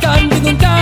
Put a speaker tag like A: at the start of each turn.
A: cantando un